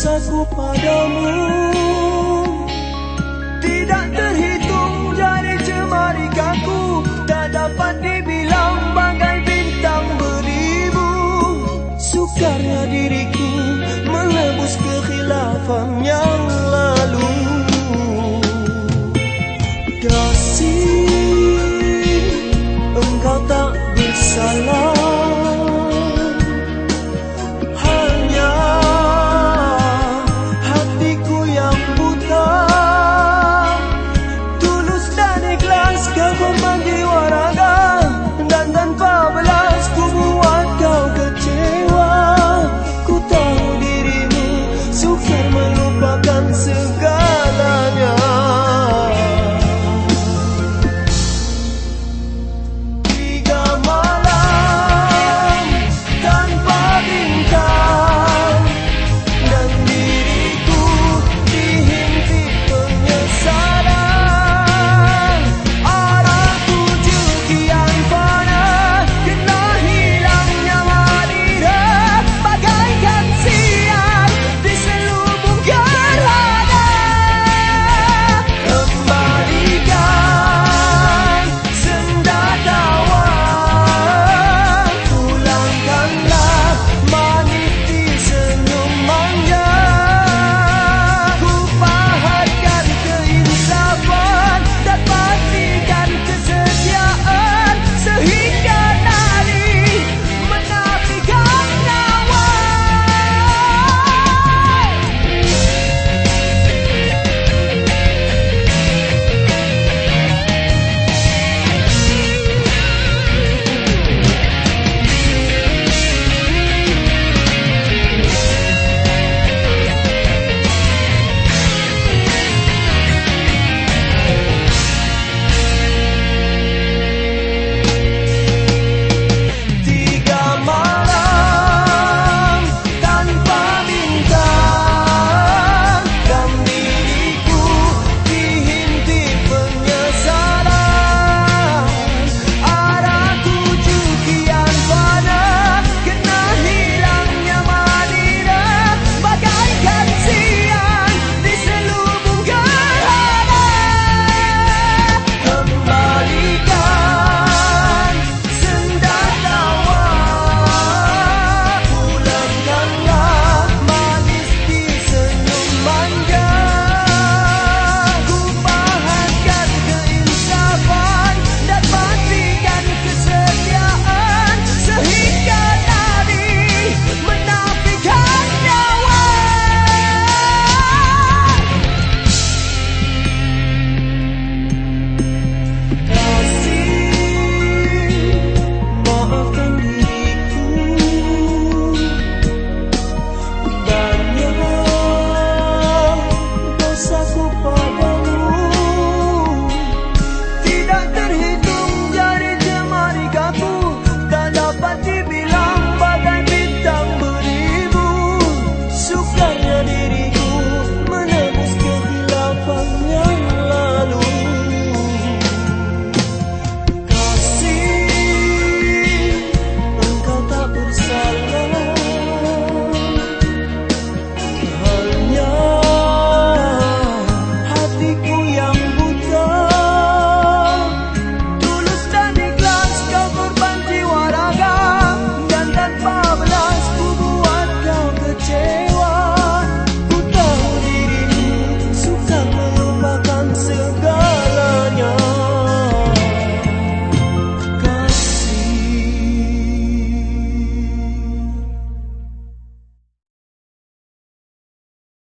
cintaku padamu